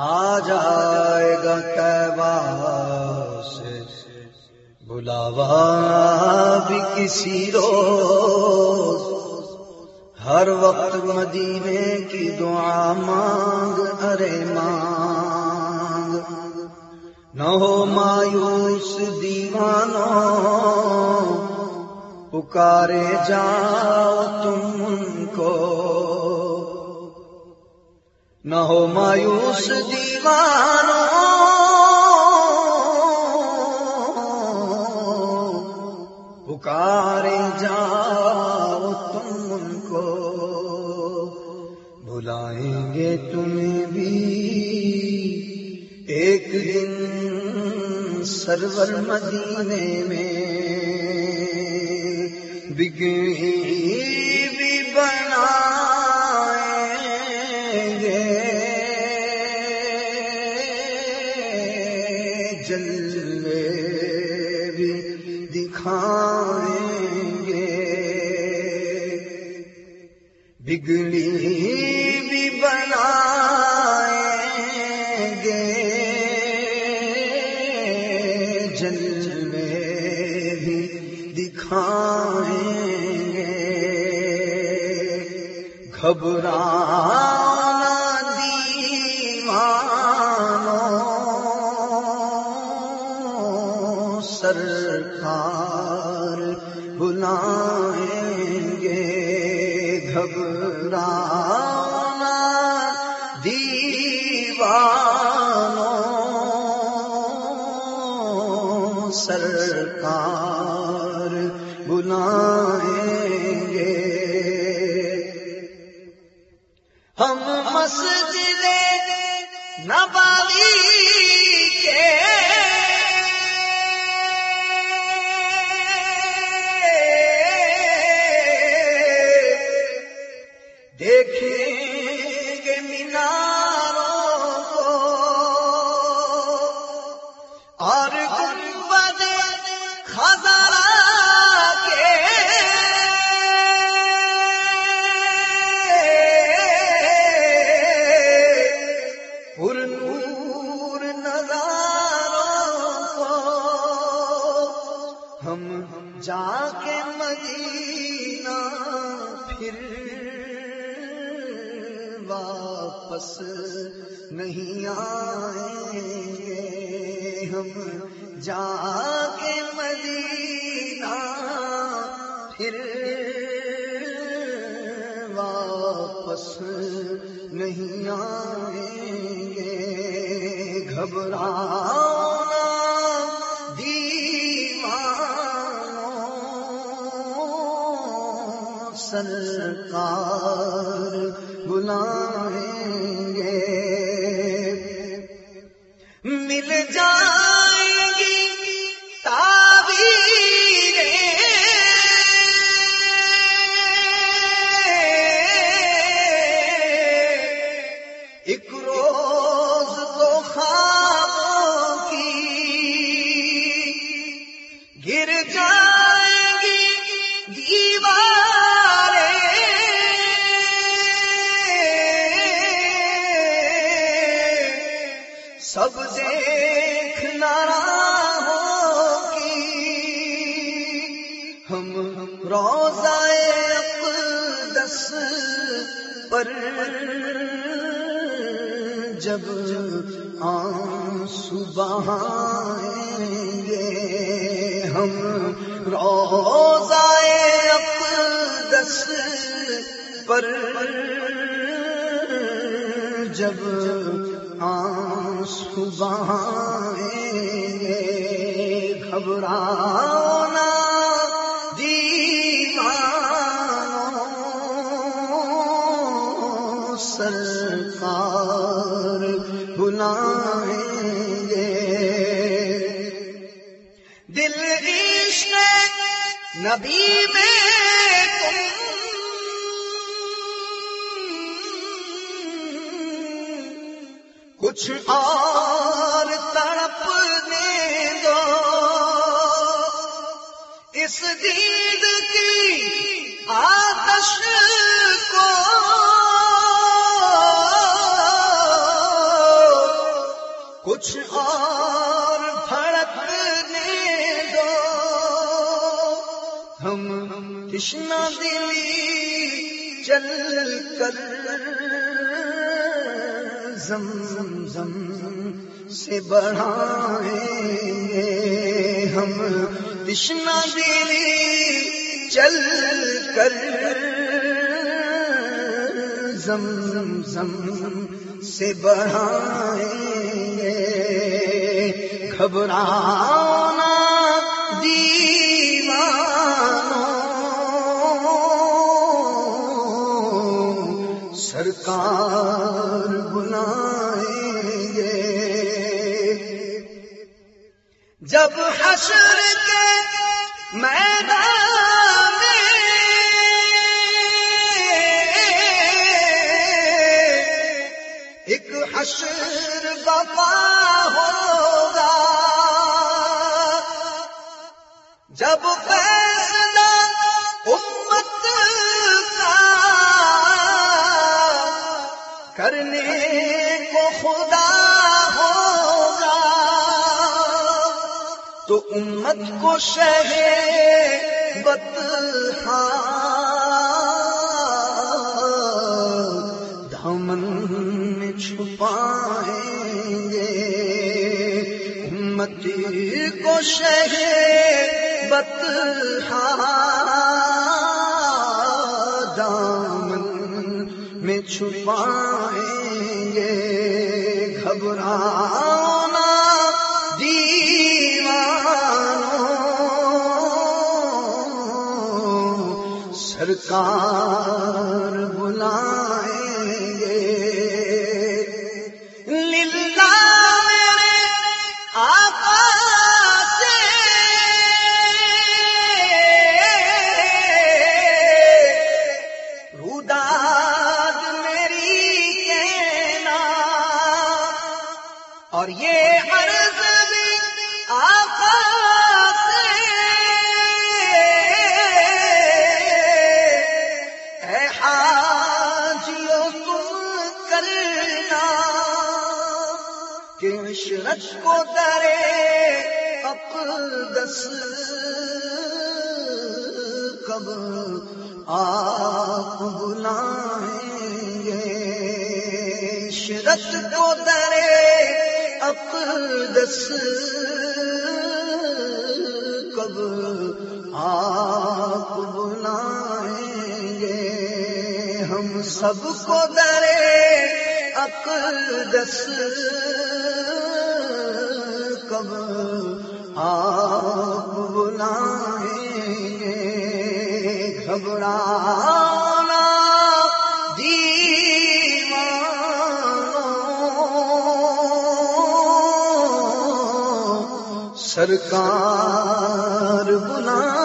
آ جائے گا تیبا سے۔ بلاوا بھی کسی روز۔ ہر وقت مدینے کی دعا مانگ، ارے مانگ۔ نہ ہو مایوس دیوانوں۔ پکارے جاؤ تم نہ ہو مایوس دیوانوں پکارے جاؤ تم ان کو، بلائیں گے تمہیں بھی۔ ایک دن سرور مدینے میں بگڑی بھی بنا۔ جلوے بھی دکھائیں گے۔ بگڑی بھی بنا گے۔ جلوے بھی دکھائیں گے۔ گھبرانا سرکار بلائیں گے گھبرانا دیوانوں سرکار بلائیں گے ہم مسجد نباوی مدینہ پھر واپس نہیں آئیں گے ہم۔ جا کے مدینہ، پھر واپس نہیں آئیں گے۔ گھبرانا سرکار بلائیں گے۔ سب دیکھنا ہوگی۔ ہم روزائے اقدس پر جب آنسو بہائیں گے، ہم روزائے اقدس پر جب آنسو بہائیں گھبرانا دیوانوں سرکار بلائیں گے۔ دل عشق نبی میں کچھ اور تڑپ دے دو۔ اس دید کی آتش کو کچھ اور پھڑکنے دو۔ ہم کشنا دلی چل کر زم زم سے بڑھائیں گے ہم۔ کشنا دلی چل کر۔ زم زم سے بڑھائیں۔ گے گھبرانا دیوانوں۔ سرکار جب حشر کے میدان ایک حشر بپا ہوگا۔ جب فیصلہ امت کا کرنے کو خدا تو امت کو شہ بتہا دامن میں چھپائیں گے۔ امتی کو شہ بتہا دامن میں چھپائیں گے۔ گھبرانا سرکار بلائیں عشرت کو درے اقدس کب آپ بلائیں گے؟ عشرت کو درے اقدس کب آپ بلائیں گے؟ ہم سب کو درے اقدس آپ بلائیں گے گھبرانا دیوانوں۔ سرکار بلا